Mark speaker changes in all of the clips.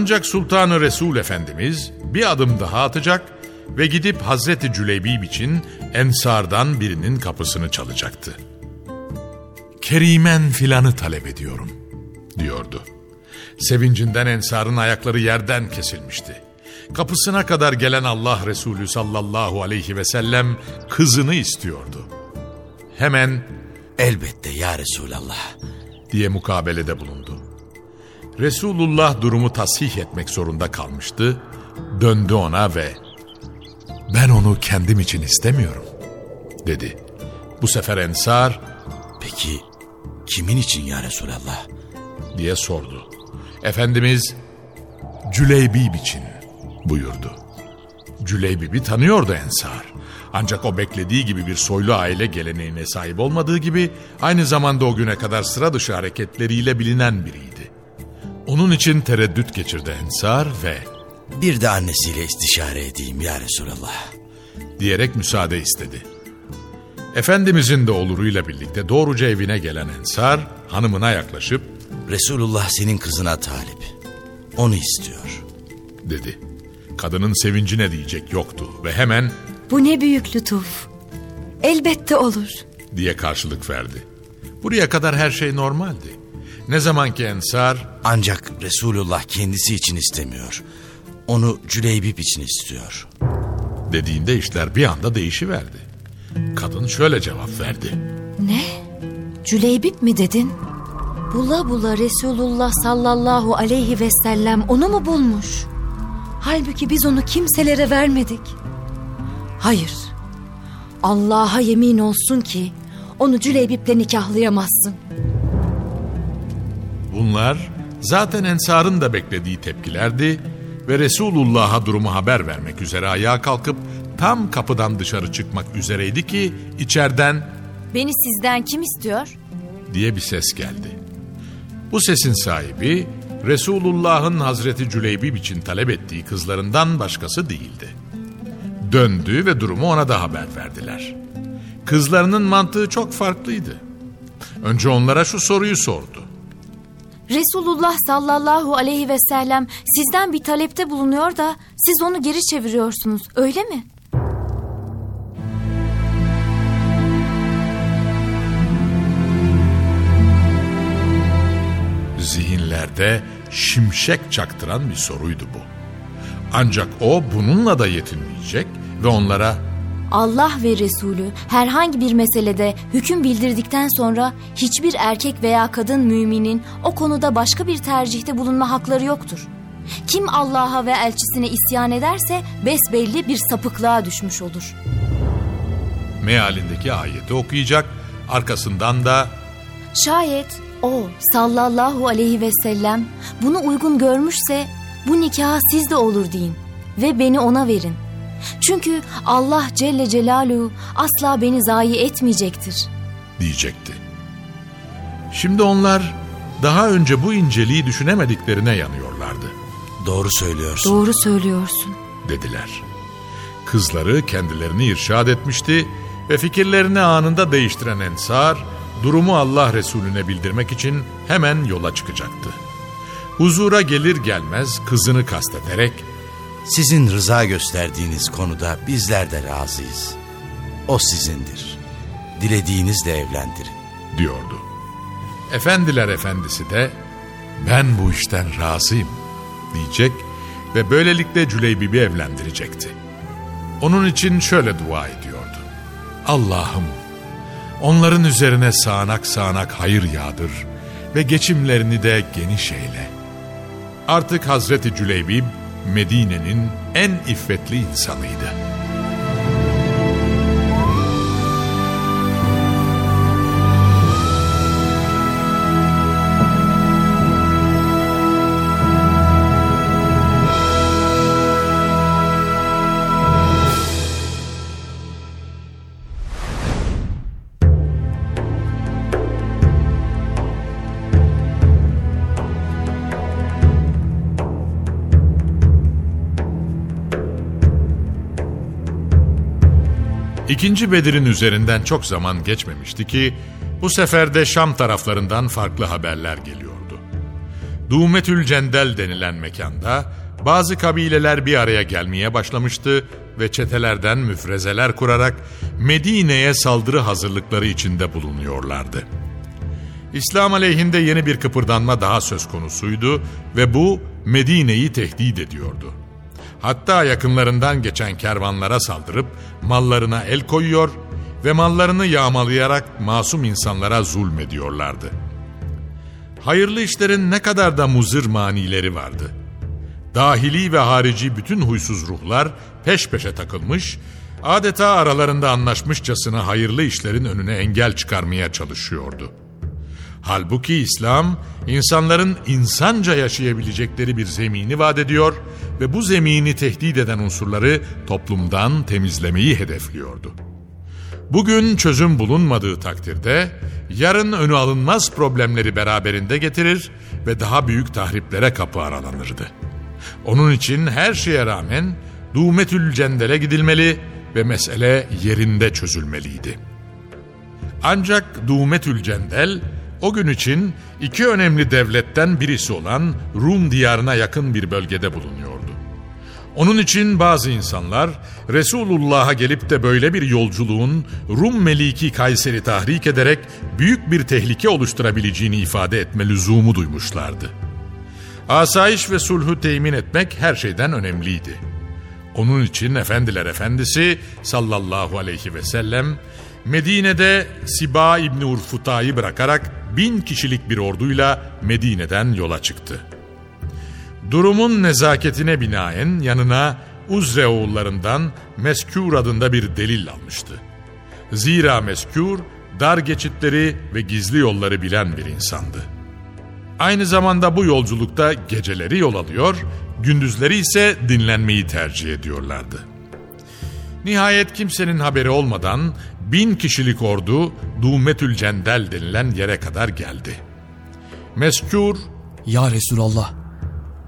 Speaker 1: Ancak Sultanı Resul Efendimiz bir adım daha atacak ve gidip Hazreti Cüleybib için Ensardan birinin kapısını çalacaktı. Kerimen filanı talep ediyorum, diyordu. Sevincinden Ensar'ın ayakları yerden kesilmişti. Kapısına kadar gelen Allah Resulü sallallahu aleyhi ve sellem kızını istiyordu. Hemen
Speaker 2: Elbette ya Resulallah.
Speaker 1: diye mukabelede bulundu. Resulullah durumu tasih etmek zorunda kalmıştı. Döndü ona ve ben onu kendim için istemiyorum dedi. Bu sefer Ensar
Speaker 2: Peki kimin için ya Resulallah?
Speaker 1: diye sordu. Efendimiz Cüleybib için buyurdu. Cüleybib'i tanıyordu Ensar. Ancak o beklediği gibi bir soylu aile geleneğine sahip olmadığı gibi aynı zamanda o güne kadar sıra dışı hareketleriyle bilinen biriydi. Onun için tereddüt geçirdi Ensar ve
Speaker 2: Bir de annesiyle istişare edeyim ya Resulallah.
Speaker 1: diyerek müsaade istedi. Efendimizin de oluruyla birlikte doğruca evine gelen Ensar hanımına yaklaşıp
Speaker 2: Resulullah senin kızına talip. Onu istiyor.
Speaker 1: dedi. Kadının sevincine diyecek yoktu ve hemen
Speaker 3: Bu ne büyük lütuf. Elbette olur.
Speaker 1: diye karşılık verdi. Buraya kadar her şey normaldi. Ne zaman ki Ensar
Speaker 2: Ancak Resulullah kendisi için istemiyor. Onu Cüleybib için istiyor.
Speaker 1: dediğinde işler bir anda değişiverdi. Kadın şöyle cevap verdi.
Speaker 3: Ne? Cüleybip mi dedin? Bula bula Resulullah sallallahu aleyhi ve sellem onu mu bulmuş? Halbuki biz onu kimselere vermedik. Hayır. Allah'a yemin olsun ki onu Cüleybip'le nikahlayamazsın.
Speaker 1: Bunlar zaten Ensar'ın da beklediği tepkilerdi ve Resulullah'a durumu haber vermek üzere ayağa kalkıp tam kapıdan dışarı çıkmak üzereydi ki içeriden
Speaker 3: Beni sizden kim istiyor?
Speaker 1: diye bir ses geldi. Bu sesin sahibi Resulullah'ın Hazreti Cüleybib için talep ettiği kızlarından başkası değildi. Döndü ve durumu ona da haber verdiler. Kızlarının mantığı çok farklıydı. Önce onlara şu soruyu sordu.
Speaker 3: Resulullah sallallahu aleyhi ve sellem sizden bir talepte bulunuyor da siz onu geri çeviriyorsunuz öyle mi?
Speaker 1: Zihinlerde şimşek çaktıran bir soruydu bu. Ancak o bununla da yetinmeyecek ve onlara
Speaker 3: Allah ve Resulü herhangi bir meselede hüküm bildirdikten sonra hiçbir erkek veya kadın müminin o konuda başka bir tercihte bulunma hakları yoktur. Kim Allah'a ve elçisine isyan ederse besbelli bir sapıklığa düşmüş olur.
Speaker 1: mealindeki ayeti okuyacak, arkasından da
Speaker 3: Şayet o sallallahu aleyhi ve sellem bunu uygun görmüşse bu nikaha siz de olur deyin ve beni ona verin. Çünkü Allah Celle Celaluhu asla beni zayi etmeyecektir.
Speaker 1: diyecekti. Şimdi onlar daha önce bu inceliği düşünemediklerine yanıyorlardı.
Speaker 2: Doğru söylüyorsun.
Speaker 3: Doğru söylüyorsun.
Speaker 1: Dediler. Kızları kendilerini irşad etmişti ve fikirlerini anında değiştiren Ensar, durumu Allah Resulüne bildirmek için hemen yola çıkacaktı. Huzura gelir gelmez kızını kastederek,
Speaker 2: Sizin rıza gösterdiğiniz konuda bizler de razıyız. O sizindir. Dilediğinizle evlendirin.
Speaker 1: diyordu. Efendiler efendisi de ben bu işten razıyım diyecek ve böylelikle Cüleybib'i evlendirecekti. Onun için şöyle dua ediyordu. Allah'ım onların üzerine sağanak sağanak hayır yağdır ve geçimlerini de geniş eyle. Artık Hazreti Cüleybib Medine'nin en iffetli insanıydı. İkinci Bedir'in üzerinden çok zaman geçmemişti ki bu sefer de Şam taraflarından farklı haberler geliyordu. Dumetül Cendel denilen mekanda bazı kabileler bir araya gelmeye başlamıştı ve çetelerden müfrezeler kurarak Medine'ye saldırı hazırlıkları içinde bulunuyorlardı. İslam aleyhinde yeni bir kıpırdanma daha söz konusuydu ve bu Medine'yi tehdit ediyordu. Hatta yakınlarından geçen kervanlara saldırıp mallarına el koyuyor ve mallarını yağmalayarak masum insanlara zulmediyorlardı. Hayırlı işlerin ne kadar da muzır manileri vardı. Dahili ve harici bütün huysuz ruhlar peş peşe takılmış, adeta aralarında anlaşmışçasına hayırlı işlerin önüne engel çıkarmaya çalışıyordu. Halbuki İslam, insanların insanca yaşayabilecekleri bir zemini vaat ediyor ve bu zemini tehdit eden unsurları toplumdan temizlemeyi hedefliyordu. Bugün çözüm bulunmadığı takdirde yarın önü alınmaz problemleri beraberinde getirir ve daha büyük tahriplere kapı aralanırdı. Onun için her şeye rağmen Dumetül Cendel'e gidilmeli ve mesele yerinde çözülmeliydi. Ancak Dumetül Cendel o gün için iki önemli devletten birisi olan Rum diyarına yakın bir bölgede bulunuyordu. Onun için bazı insanlar Resulullah'a gelip de böyle bir yolculuğun Rum Meliki Kayser'i tahrik ederek büyük bir tehlike oluşturabileceğini ifade etme lüzumu duymuşlardı. Asayiş ve sulhu temin etmek her şeyden önemliydi. Onun için Efendiler Efendisi sallallahu aleyhi ve sellem Medine'de Siba İbni Urfuta'yı bırakarak bin kişilik bir orduyla Medine'den yola çıktı. Durumun nezaketine binaen yanına Uzre oğullarından Meskûr adında bir delil almıştı. Zira Meskûr dar geçitleri ve gizli yolları bilen bir insandı. Aynı zamanda bu yolculukta geceleri yol alıyor, gündüzleri ise dinlenmeyi tercih ediyorlardı. Nihayet kimsenin haberi olmadan bin kişilik ordu Dumetül Cendel denilen yere kadar geldi. Meskûr,
Speaker 4: Ya Resulallah,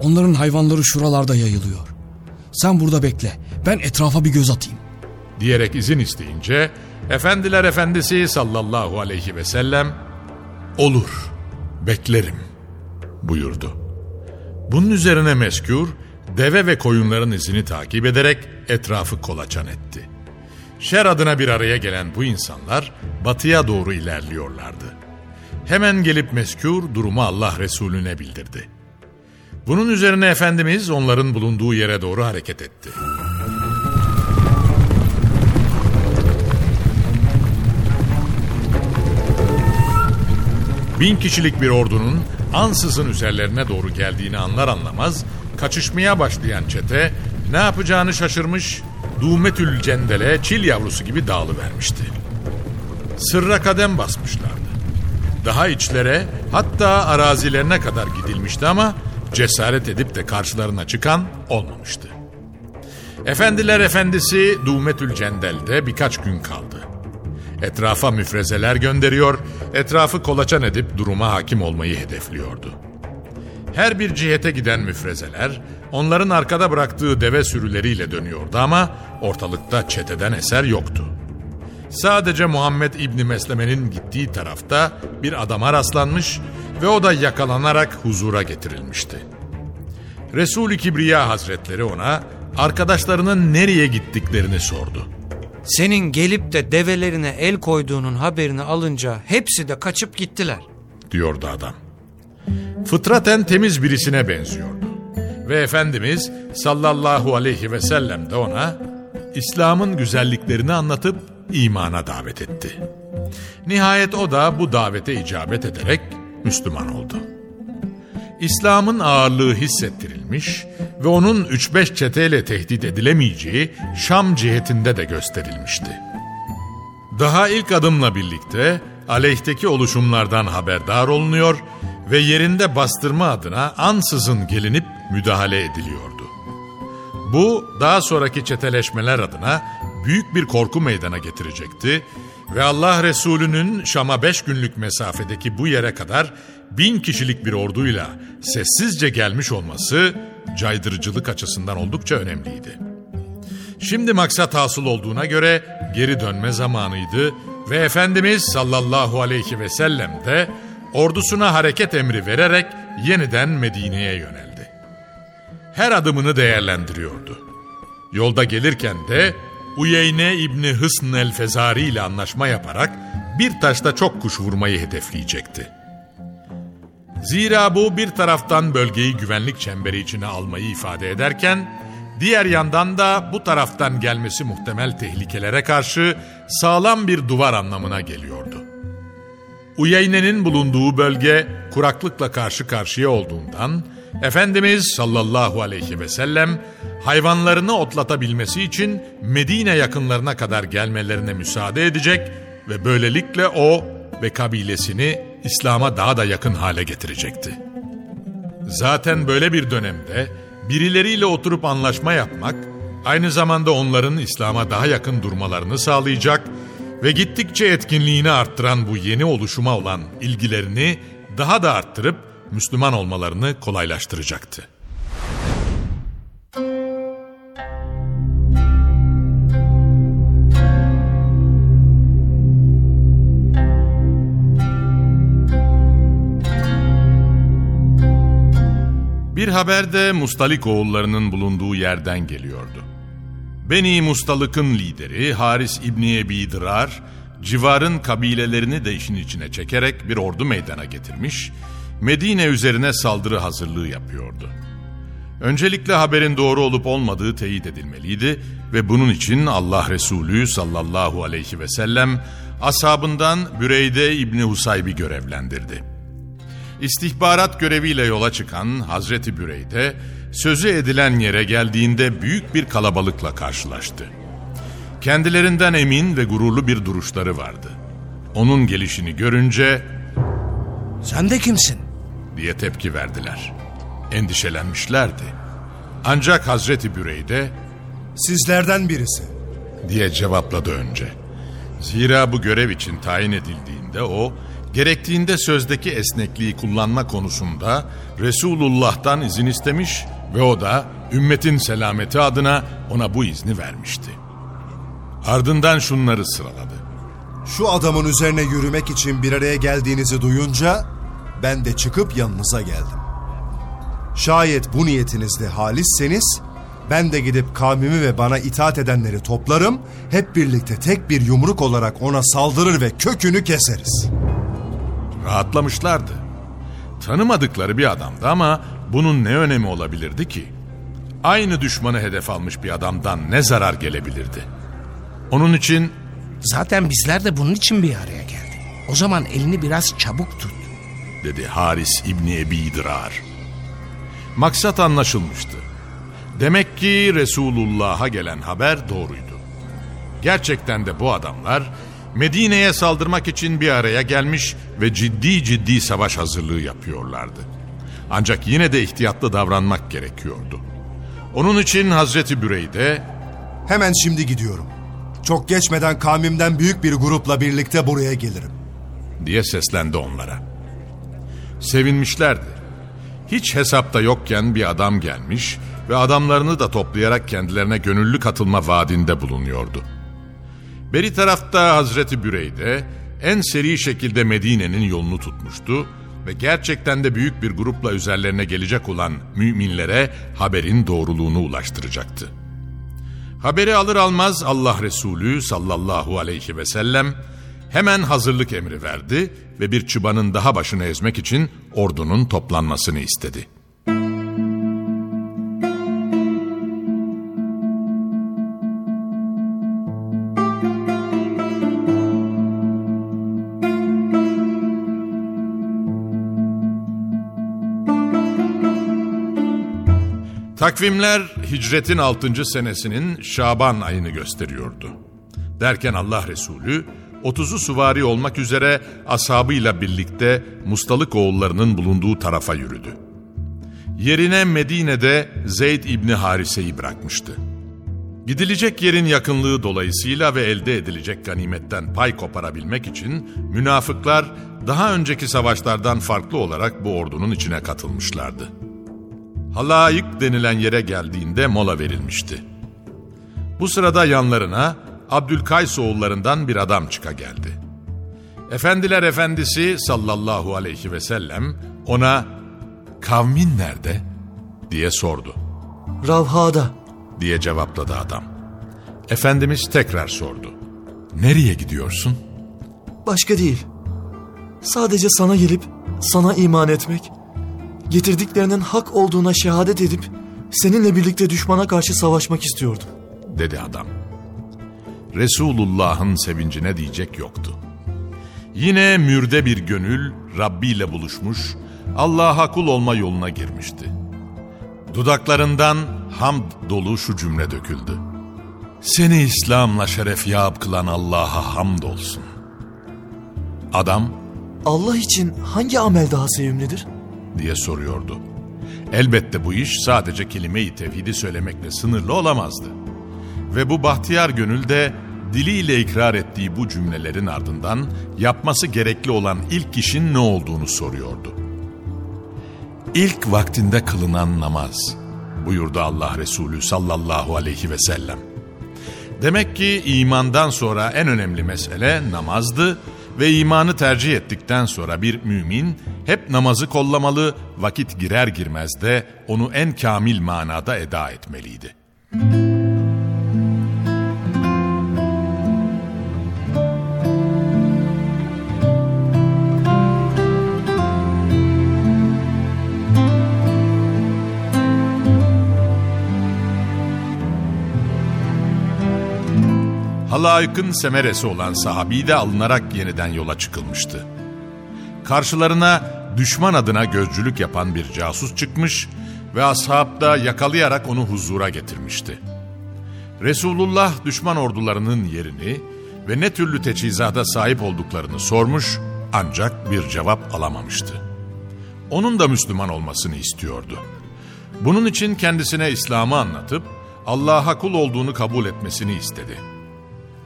Speaker 4: onların hayvanları şuralarda yayılıyor. Sen burada bekle, ben etrafa bir göz atayım.
Speaker 1: diyerek izin isteyince Efendiler Efendisi sallallahu aleyhi ve sellem olur beklerim buyurdu. Bunun üzerine meskûr deve ve koyunların izini takip ederek etrafı kolaçan etti. Şer adına bir araya gelen bu insanlar batıya doğru ilerliyorlardı. Hemen gelip meskûr durumu Allah Resulüne bildirdi. Bunun üzerine Efendimiz onların bulunduğu yere doğru hareket etti. Bin kişilik bir ordunun ansızın üzerlerine doğru geldiğini anlar anlamaz kaçışmaya başlayan çete ne yapacağını şaşırmış Dumetül Cendel'e çil yavrusu gibi dağılıvermişti. Sırra kadem basmışlardı. Daha içlere hatta arazilerine kadar gidilmişti ama cesaret edip de karşılarına çıkan olmamıştı. Efendiler efendisi Dumetül Cendel'de birkaç gün kaldı. Etrafa müfrezeler gönderiyor etrafı kolaçan edip duruma hakim olmayı hedefliyordu. Her bir cihete giden müfrezeler onların arkada bıraktığı deve sürüleriyle dönüyordu ama ortalıkta çeteden eser yoktu. Sadece Muhammed İbni Mesleme'nin gittiği tarafta bir adama rastlanmış ve o da yakalanarak huzura getirilmişti. Resul-i Kibriya Hazretleri ona arkadaşlarının nereye gittiklerini sordu.
Speaker 5: Senin gelip de develerine el koyduğunun haberini alınca hepsi de kaçıp gittiler.
Speaker 1: diyordu adam. Fıtraten temiz birisine benziyordu. Ve Efendimiz sallallahu aleyhi ve sellem de ona İslam'ın güzelliklerini anlatıp imana davet etti. Nihayet o da bu davete icabet ederek Müslüman oldu. İslam'ın ağırlığı hissettirilmiş ve onun 3-5 çeteyle tehdit edilemeyeceği Şam cihetinde de gösterilmişti. Daha ilk adımla birlikte aleyhteki oluşumlardan haberdar olunuyor ve yerinde bastırma adına ansızın gelinip müdahale ediliyordu. Bu daha sonraki çeteleşmeler adına büyük bir korku meydana getirecekti ve Allah Resulü'nün Şam'a beş günlük mesafedeki bu yere kadar bin kişilik bir orduyla sessizce gelmiş olması caydırıcılık açısından oldukça önemliydi. Şimdi maksat hasıl olduğuna göre geri dönme zamanıydı ve Efendimiz sallallahu aleyhi ve sellem de ordusuna hareket emri vererek yeniden Medine'ye yöneldi. Her adımını değerlendiriyordu. Yolda gelirken de Uyeyne İbni Hısn el-Fezari ile anlaşma yaparak bir taşta çok kuş vurmayı hedefleyecekti. Zira bu bir taraftan bölgeyi güvenlik çemberi içine almayı ifade ederken, diğer yandan da bu taraftan gelmesi muhtemel tehlikelere karşı sağlam bir duvar anlamına geliyordu. Uyeyne'nin bulunduğu bölge kuraklıkla karşı karşıya olduğundan, Efendimiz sallallahu aleyhi ve sellem hayvanlarını otlatabilmesi için Medine yakınlarına kadar gelmelerine müsaade edecek ve böylelikle o ve kabilesini İslam'a daha da yakın hale getirecekti. Zaten böyle bir dönemde birileriyle oturup anlaşma yapmak, aynı zamanda onların İslam'a daha yakın durmalarını sağlayacak ve gittikçe etkinliğini arttıran bu yeni oluşuma olan ilgilerini daha da arttırıp Müslüman olmalarını kolaylaştıracaktı. Bir haber de Mustalik oğullarının bulunduğu yerden geliyordu. Beni Mustalık'ın lideri Haris İbni Ebi Dırar, civarın kabilelerini de işin içine çekerek bir ordu meydana getirmiş, Medine üzerine saldırı hazırlığı yapıyordu. Öncelikle haberin doğru olup olmadığı teyit edilmeliydi ve bunun için Allah Resulü sallallahu aleyhi ve sellem ashabından Büreyde İbni Husayb'i görevlendirdi. İstihbarat göreviyle yola çıkan Hazreti Büreyde sözü edilen yere geldiğinde büyük bir kalabalıkla karşılaştı. Kendilerinden emin ve gururlu bir duruşları vardı. Onun gelişini görünce
Speaker 6: Sen de kimsin?
Speaker 1: diye tepki verdiler. Endişelenmişlerdi. Ancak Hazreti Büreyde
Speaker 7: Sizlerden birisi.
Speaker 1: diye cevapladı önce. Zira bu görev için tayin edildiğinde o, gerektiğinde sözdeki esnekliği kullanma konusunda Resulullah'tan izin istemiş ve o da ümmetin selameti adına ona bu izni vermişti. Ardından şunları sıraladı.
Speaker 7: Şu adamın üzerine yürümek için bir araya geldiğinizi duyunca ben de çıkıp yanınıza geldim. Şayet bu niyetinizde halisseniz ben de gidip kavmimi ve bana itaat edenleri toplarım, hep birlikte tek bir yumruk olarak ona saldırır ve kökünü keseriz.
Speaker 1: Rahatlamışlardı. Tanımadıkları bir adamdı ama bunun ne önemi olabilirdi ki? Aynı düşmanı hedef almış bir adamdan ne zarar gelebilirdi? Onun için
Speaker 6: Zaten bizler de bunun için bir araya geldik. O zaman elini biraz çabuk tut.
Speaker 1: dedi Haris İbni Ebi Dırar. Maksat anlaşılmıştı. Demek ki Resulullah'a gelen haber doğruydu. Gerçekten de bu adamlar Medine'ye saldırmak için bir araya gelmiş ve ciddi ciddi savaş hazırlığı yapıyorlardı. Ancak yine de ihtiyatlı davranmak gerekiyordu. Onun için Hazreti Büreyde
Speaker 7: Hemen şimdi gidiyorum. Çok geçmeden kavmimden büyük bir grupla birlikte buraya gelirim.
Speaker 1: diye seslendi onlara. Sevinmişlerdi. Hiç hesapta yokken bir adam gelmiş ve adamlarını da toplayarak kendilerine gönüllü katılma vaadinde bulunuyordu. Beri tarafta Hazreti Büreyde en seri şekilde Medine'nin yolunu tutmuştu ve gerçekten de büyük bir grupla üzerlerine gelecek olan müminlere haberin doğruluğunu ulaştıracaktı. Haberi alır almaz Allah Resulü sallallahu aleyhi ve sellem hemen hazırlık emri verdi ve bir çıbanın daha başını ezmek için ordunun toplanmasını istedi. Takvimler hicretin 6. senesinin Şaban ayını gösteriyordu. Derken Allah Resulü 30'u suvari olmak üzere ashabıyla birlikte Mustalık oğullarının bulunduğu tarafa yürüdü. Yerine Medine'de Zeyd İbni Harise'yi bırakmıştı. Gidilecek yerin yakınlığı dolayısıyla ve elde edilecek ganimetten pay koparabilmek için münafıklar daha önceki savaşlardan farklı olarak bu ordunun içine katılmışlardı. Halayık denilen yere geldiğinde mola verilmişti. Bu sırada yanlarına Abdülkays oğullarından bir adam çıka geldi. Efendiler efendisi sallallahu aleyhi ve sellem ona kavmin nerede diye sordu.
Speaker 8: Ravha'da.
Speaker 1: diye cevapladı adam. Efendimiz tekrar sordu. Nereye gidiyorsun?
Speaker 8: Başka değil. Sadece sana gelip sana iman etmek, getirdiklerinin hak olduğuna şehadet edip seninle birlikte düşmana karşı savaşmak istiyordum.
Speaker 1: dedi adam. Resulullah'ın sevincine diyecek yoktu. Yine mürde bir gönül Rabbi ile buluşmuş, Allah'a kul olma yoluna girmişti. Dudaklarından hamd dolu şu cümle döküldü. Seni İslam'la şeref yap kılan Allah'a hamd olsun. Adam
Speaker 8: Allah için hangi amel daha sevimlidir?
Speaker 1: Diye soruyordu. Elbette bu iş sadece kelime-i tevhidi söylemekle sınırlı olamazdı. Ve bu bahtiyar gönül de diliyle ikrar ettiği bu cümlelerin ardından yapması gerekli olan ilk işin ne olduğunu soruyordu. İlk vaktinde kılınan namaz buyurdu Allah Resulü sallallahu aleyhi ve sellem. Demek ki imandan sonra en önemli mesele namazdı ve imanı tercih ettikten sonra bir mümin hep namazı kollamalı, vakit girer girmez de onu en kamil manada eda etmeliydi. Halayık'ın semeresi olan sahabi de alınarak yeniden yola çıkılmıştı. Karşılarına düşman adına gözcülük yapan bir casus çıkmış ve ashab da yakalayarak onu huzura getirmişti. Resulullah düşman ordularının yerini ve ne türlü teçhizata sahip olduklarını sormuş ancak bir cevap alamamıştı. Onun da Müslüman olmasını istiyordu. Bunun için kendisine İslam'ı anlatıp Allah'a kul olduğunu kabul etmesini istedi.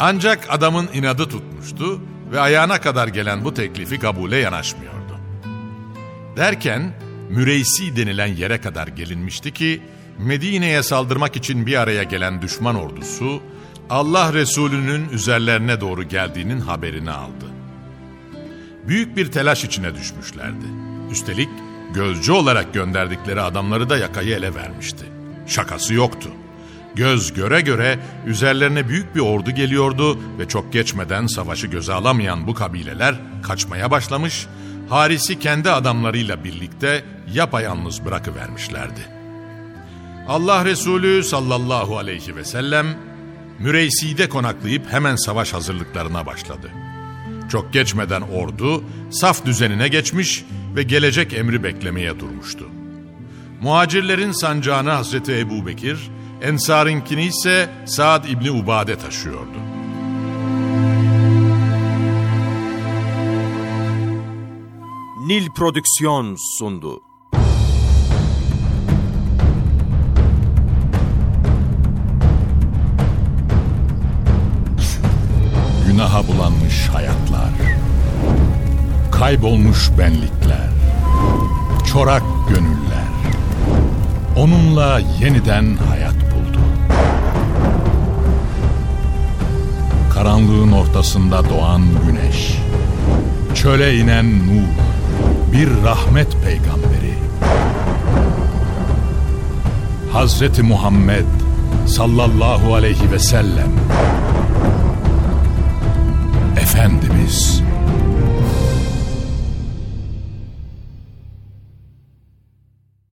Speaker 1: Ancak adamın inadı tutmuştu ve ayağına kadar gelen bu teklifi kabule yanaşmıyordu. Derken Müreysi denilen yere kadar gelinmişti ki Medine'ye saldırmak için bir araya gelen düşman ordusu Allah Resulü'nün üzerlerine doğru geldiğinin haberini aldı. Büyük bir telaş içine düşmüşlerdi. Üstelik gözcü olarak gönderdikleri adamları da yakayı ele vermişti. Şakası yoktu. Göz göre göre üzerlerine büyük bir ordu geliyordu ve çok geçmeden savaşı göze alamayan bu kabileler kaçmaya başlamış, Haris'i kendi adamlarıyla birlikte yapayalnız bırakıvermişlerdi. Allah Resulü sallallahu aleyhi ve sellem Müreysi'de konaklayıp hemen savaş hazırlıklarına başladı. Çok geçmeden ordu saf düzenine geçmiş ve gelecek emri beklemeye durmuştu. Muhacirlerin sancağını Hazreti Ebu Bekir, Ensar'inkini ise Saad İbni Ubade taşıyordu.
Speaker 9: Nil Prodüksiyon sundu.
Speaker 1: Günaha bulanmış hayatlar. Kaybolmuş benlikler, çorak gönüller, onunla yeniden hayat Karanlığın ortasında doğan güneş, çöle inen nur, bir rahmet peygamberi. Hazreti Muhammed sallallahu aleyhi ve sellem Efendimiz